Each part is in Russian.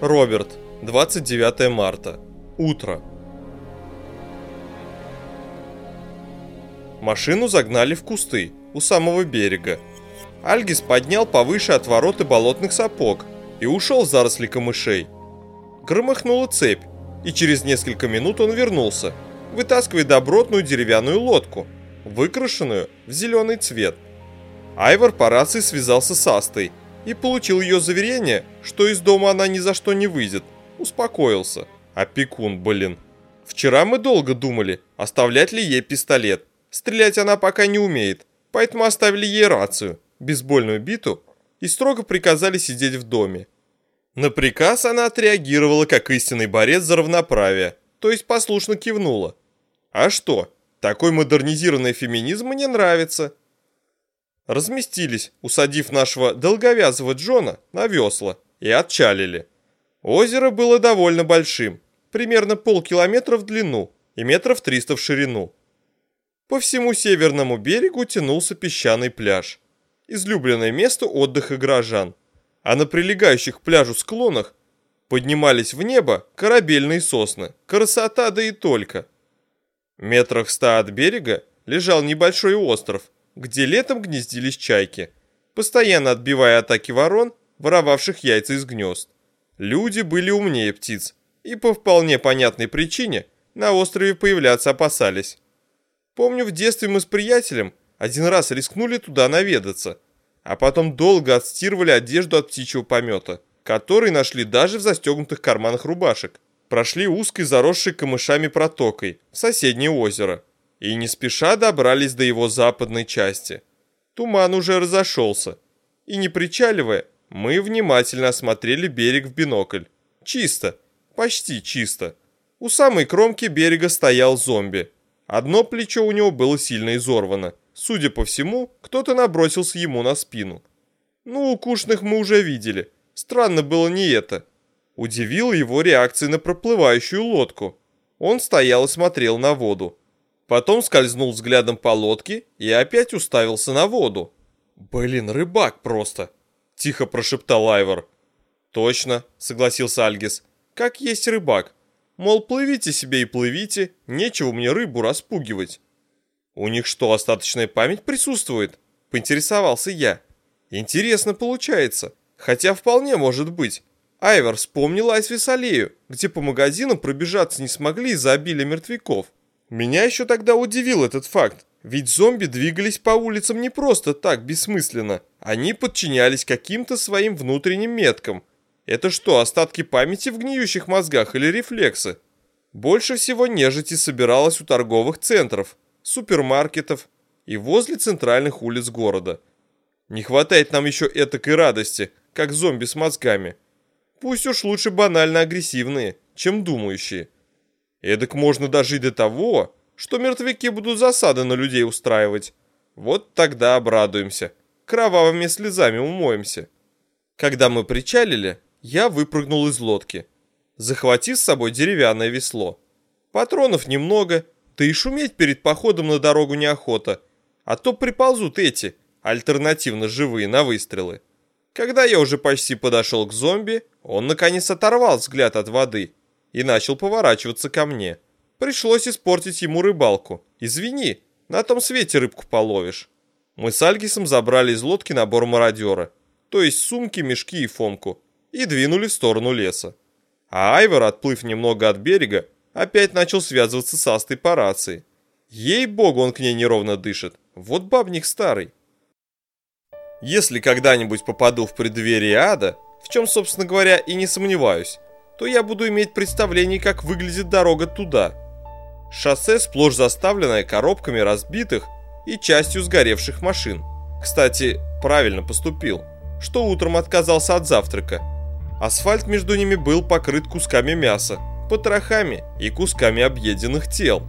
Роберт, 29 марта. Утро. Машину загнали в кусты у самого берега. Альгис поднял повыше от вороты болотных сапог и ушел в заросли камышей. Громыхнула цепь, и через несколько минут он вернулся, вытаскивая добротную деревянную лодку, выкрашенную в зеленый цвет. Айвор по рации связался с Астой – и получил ее заверение, что из дома она ни за что не выйдет. Успокоился. Опекун, блин. Вчера мы долго думали, оставлять ли ей пистолет. Стрелять она пока не умеет, поэтому оставили ей рацию, бейсбольную биту и строго приказали сидеть в доме. На приказ она отреагировала как истинный борец за равноправие, то есть послушно кивнула. А что, такой модернизированный феминизм мне нравится разместились, усадив нашего долговязого Джона на весла, и отчалили. Озеро было довольно большим, примерно полкилометра в длину и метров триста в ширину. По всему северному берегу тянулся песчаный пляж, излюбленное место отдыха горожан, а на прилегающих к пляжу склонах поднимались в небо корабельные сосны, красота да и только. Метрах ста от берега лежал небольшой остров – где летом гнездились чайки, постоянно отбивая атаки ворон, воровавших яйца из гнезд. Люди были умнее птиц, и по вполне понятной причине на острове появляться опасались. Помню, в детстве мы с приятелем один раз рискнули туда наведаться, а потом долго отстирывали одежду от птичьего помета, который нашли даже в застегнутых карманах рубашек. Прошли узкой заросшей камышами протокой в соседнее озеро, и не спеша добрались до его западной части. Туман уже разошелся, и не причаливая, мы внимательно осмотрели берег в бинокль. Чисто, почти чисто. У самой кромки берега стоял зомби. Одно плечо у него было сильно изорвано. Судя по всему, кто-то набросился ему на спину. Ну, укушных мы уже видели. Странно было не это. Удивила его реакция на проплывающую лодку. Он стоял и смотрел на воду. Потом скользнул взглядом по лодке и опять уставился на воду. «Блин, рыбак просто!» – тихо прошептал Айвор. «Точно», – согласился Альгис. «Как есть рыбак. Мол, плывите себе и плывите, нечего мне рыбу распугивать». «У них что, остаточная память присутствует?» – поинтересовался я. «Интересно получается. Хотя вполне может быть. Айвор вспомнил Айсвис-аллею, где по магазинам пробежаться не смогли из-за обилия мертвяков. Меня еще тогда удивил этот факт, ведь зомби двигались по улицам не просто так, бессмысленно. Они подчинялись каким-то своим внутренним меткам. Это что, остатки памяти в гниющих мозгах или рефлексы? Больше всего нежити собиралось у торговых центров, супермаркетов и возле центральных улиц города. Не хватает нам еще этакой радости, как зомби с мозгами. Пусть уж лучше банально агрессивные, чем думающие. Эдак можно дожить до того, что мертвяки будут засады на людей устраивать. Вот тогда обрадуемся, кровавыми слезами умоемся. Когда мы причалили, я выпрыгнул из лодки, захватив с собой деревянное весло. Патронов немного, да и шуметь перед походом на дорогу неохота, а то приползут эти, альтернативно живые, на выстрелы. Когда я уже почти подошел к зомби, он наконец оторвал взгляд от воды и начал поворачиваться ко мне. Пришлось испортить ему рыбалку. Извини, на том свете рыбку половишь. Мы с Альгисом забрали из лодки набор мародера, то есть сумки, мешки и фомку, и двинули в сторону леса. А Айвор, отплыв немного от берега, опять начал связываться с Астой по рации. Ей-богу, он к ней неровно дышит. Вот бабник старый. Если когда-нибудь попаду в преддверие ада, в чем, собственно говоря, и не сомневаюсь, то я буду иметь представление, как выглядит дорога туда. Шоссе сплошь заставленное коробками разбитых и частью сгоревших машин. Кстати, правильно поступил, что утром отказался от завтрака. Асфальт между ними был покрыт кусками мяса, потрохами и кусками объеденных тел.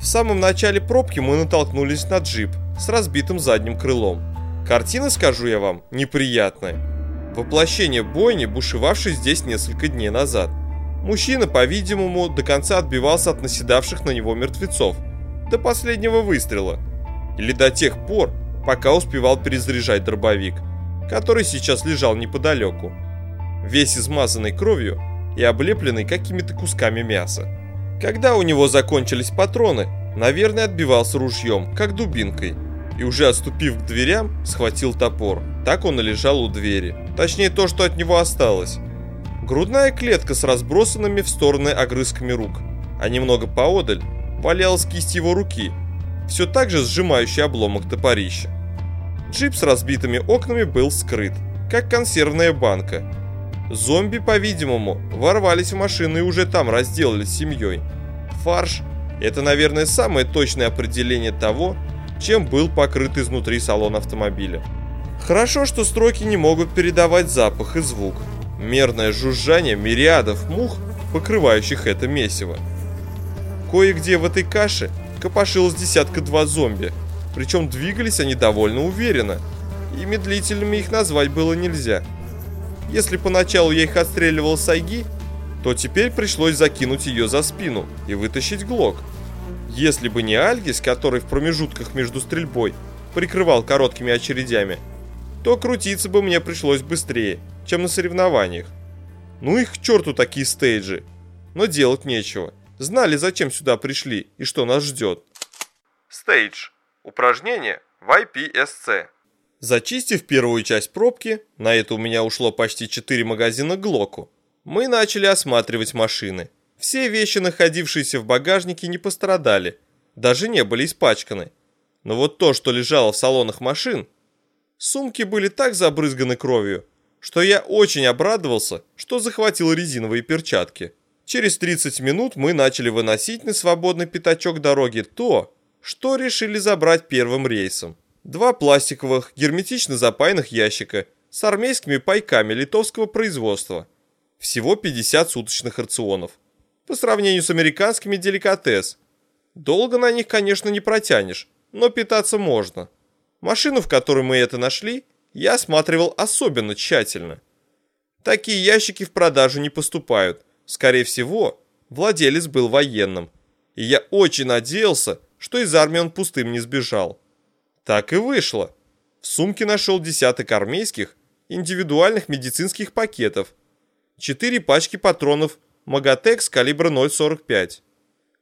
В самом начале пробки мы натолкнулись на джип с разбитым задним крылом. Картина, скажу я вам, неприятная воплощение бойни, бушевавшей здесь несколько дней назад. Мужчина, по-видимому, до конца отбивался от наседавших на него мертвецов, до последнего выстрела, или до тех пор, пока успевал перезаряжать дробовик, который сейчас лежал неподалеку. весь измазанный кровью и облепленный какими-то кусками мяса. Когда у него закончились патроны, наверное, отбивался ружьем, как дубинкой, и уже отступив к дверям, схватил топор. Так он и лежал у двери. Точнее, то, что от него осталось. Грудная клетка с разбросанными в стороны огрызками рук, а немного поодаль валялась кисть его руки, все так же сжимающий обломок топорища. Джип с разбитыми окнами был скрыт, как консервная банка. Зомби, по-видимому, ворвались в машину и уже там разделались с семьей. Фарш – это, наверное, самое точное определение того, чем был покрыт изнутри салон автомобиля. Хорошо, что строки не могут передавать запах и звук. Мерное жужжание мириадов мух, покрывающих это месиво. Кое-где в этой каше копошилось десятка-два зомби, причем двигались они довольно уверенно, и медлительными их назвать было нельзя. Если поначалу я их отстреливал с айги, то теперь пришлось закинуть ее за спину и вытащить глок. Если бы не Альгис, который в промежутках между стрельбой прикрывал короткими очередями, то крутиться бы мне пришлось быстрее, чем на соревнованиях. Ну их к черту такие стейджи. Но делать нечего. Знали, зачем сюда пришли и что нас ждет. Стейдж. Упражнение в IPSC. Зачистив первую часть пробки, на это у меня ушло почти 4 магазина Глоку, мы начали осматривать машины. Все вещи, находившиеся в багажнике, не пострадали, даже не были испачканы. Но вот то, что лежало в салонах машин, сумки были так забрызганы кровью, что я очень обрадовался, что захватил резиновые перчатки. Через 30 минут мы начали выносить на свободный пятачок дороги то, что решили забрать первым рейсом. Два пластиковых, герметично запаянных ящика с армейскими пайками литовского производства. Всего 50 суточных рационов. По сравнению с американскими деликатес. Долго на них, конечно, не протянешь, но питаться можно. Машину, в которой мы это нашли, я осматривал особенно тщательно. Такие ящики в продажу не поступают, Скорее всего, владелец был военным, и я очень надеялся, что из армии он пустым не сбежал. Так и вышло. В сумке нашел десяток армейских индивидуальных медицинских пакетов, четыре пачки патронов Магатекс калибра 0,45,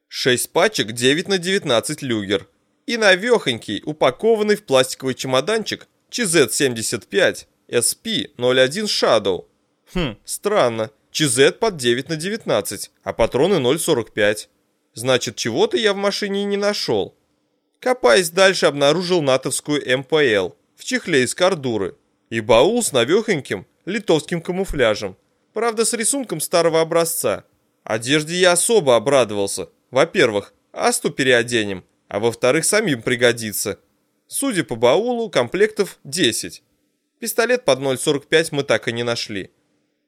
6 пачек 9 на 19 люгер и навехонький, упакованный в пластиковый чемоданчик ЧЗ-75 SP-01 Shadow. Хм, странно. ЧЗ под 9 на 19, а патроны 0,45. Значит, чего-то я в машине не нашел. Копаясь дальше, обнаружил натовскую МПЛ в чехле из кордуры и баул с навехоньким литовским камуфляжем. Правда, с рисунком старого образца. Одежде я особо обрадовался. Во-первых, Асту переоденем, а во-вторых, самим пригодится. Судя по баулу, комплектов 10. Пистолет под 0,45 мы так и не нашли.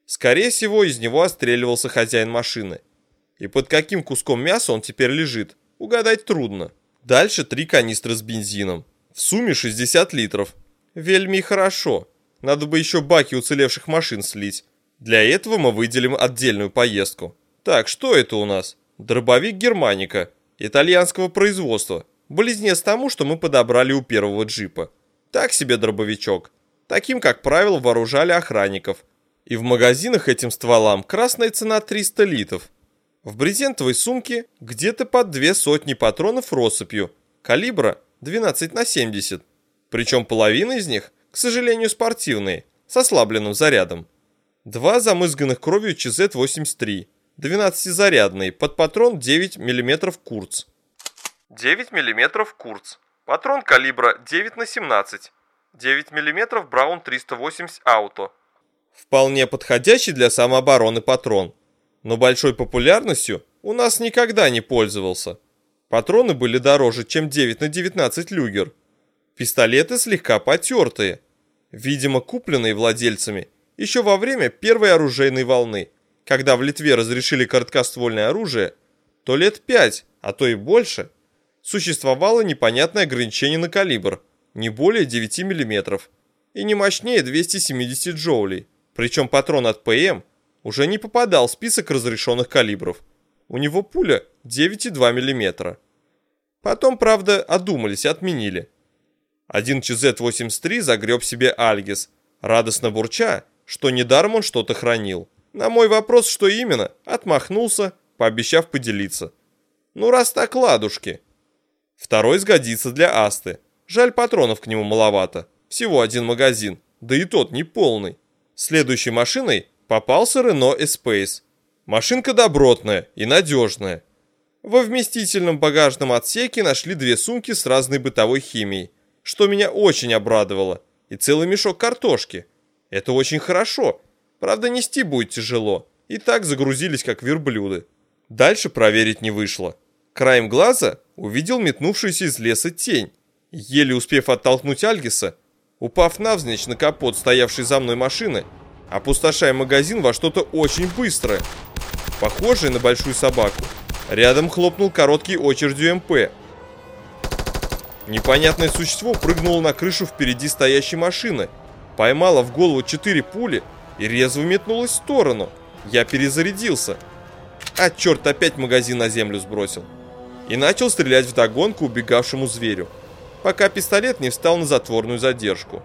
Скорее всего, из него отстреливался хозяин машины. И под каким куском мяса он теперь лежит, угадать трудно. Дальше три канистры с бензином. В сумме 60 литров. Вельми хорошо. Надо бы еще баки уцелевших машин слить. Для этого мы выделим отдельную поездку. Так, что это у нас? Дробовик Германика, итальянского производства. Близнец тому, что мы подобрали у первого джипа. Так себе дробовичок. Таким, как правило, вооружали охранников – и в магазинах этим стволам красная цена 300 литов. В брезентовой сумке где-то под две сотни патронов россыпью, калибра 12 на 70. Причем половина из них, к сожалению, спортивные, с ослабленным зарядом. Два замызганных кровью ЧЗ-83, 12-зарядные, под патрон 9 мм Курц. 9 мм Курц. Патрон калибра 9 на 17. 9 мм Браун 380 Auto. Вполне подходящий для самообороны патрон, но большой популярностью у нас никогда не пользовался. Патроны были дороже, чем 9 на 19 люгер. Пистолеты слегка потертые, видимо купленные владельцами еще во время первой оружейной волны, когда в Литве разрешили короткоствольное оружие, то лет 5, а то и больше, существовало непонятное ограничение на калибр, не более 9 мм и не мощнее 270 джоулей. Причем патрон от ПМ уже не попадал в список разрешенных калибров. У него пуля 9,2 мм. Потом, правда, одумались и отменили. Один ЧЗ-83 загреб себе Альгис, радостно бурча что недаром он что-то хранил. На мой вопрос, что именно, отмахнулся, пообещав поделиться. Ну раз так, ладушки. Второй сгодится для Асты. Жаль, патронов к нему маловато. Всего один магазин, да и тот не полный. Следующей машиной попался Renault Espace. Машинка добротная и надежная. Во вместительном багажном отсеке нашли две сумки с разной бытовой химией, что меня очень обрадовало, и целый мешок картошки. Это очень хорошо, правда нести будет тяжело, и так загрузились как верблюды. Дальше проверить не вышло. Краем глаза увидел метнувшуюся из леса тень. Еле успев оттолкнуть Альгиса, упав навзничь на капот стоявшей за мной машины, опустошая магазин во что-то очень быстрое, похожее на большую собаку. Рядом хлопнул короткий очередью МП. Непонятное существо прыгнуло на крышу впереди стоящей машины, поймало в голову четыре пули и резво метнулось в сторону. Я перезарядился. А черт, опять магазин на землю сбросил. И начал стрелять в догонку убегавшему зверю, пока пистолет не встал на затворную задержку.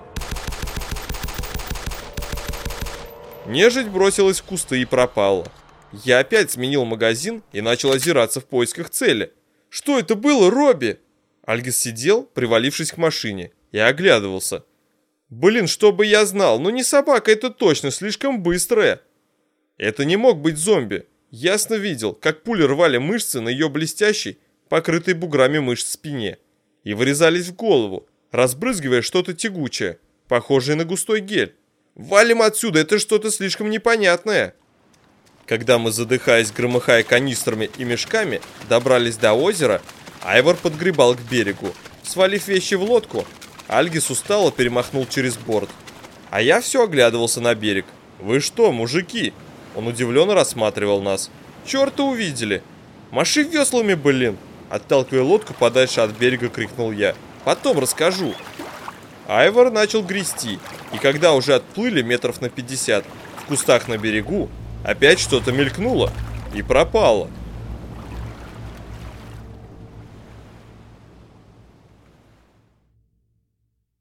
Нежить бросилась в кусты и пропала. Я опять сменил магазин и начал озираться в поисках цели. «Что это было, Робби?» Альгис сидел, привалившись к машине, и оглядывался. «Блин, что бы я знал, но не собака это точно, слишком быстрая». Это не мог быть зомби. Ясно видел, как пули рвали мышцы на ее блестящей, покрытой буграми мышц спине, и вырезались в голову, разбрызгивая что-то тягучее, похожее на густой гель. «Валим отсюда, это что-то слишком непонятное!» Когда мы, задыхаясь, громыхая канистрами и мешками, добрались до озера, Айвор подгребал к берегу. Свалив вещи в лодку, Альгис устало перемахнул через борт. А я все оглядывался на берег. «Вы что, мужики?» Он удивленно рассматривал нас. «Черта увидели!» «Маши веслами, блин!» Отталкивая лодку подальше от берега, крикнул я. «Потом расскажу!» Айвор начал грести, и когда уже отплыли метров на 50, в кустах на берегу, Опять что-то мелькнуло и пропало.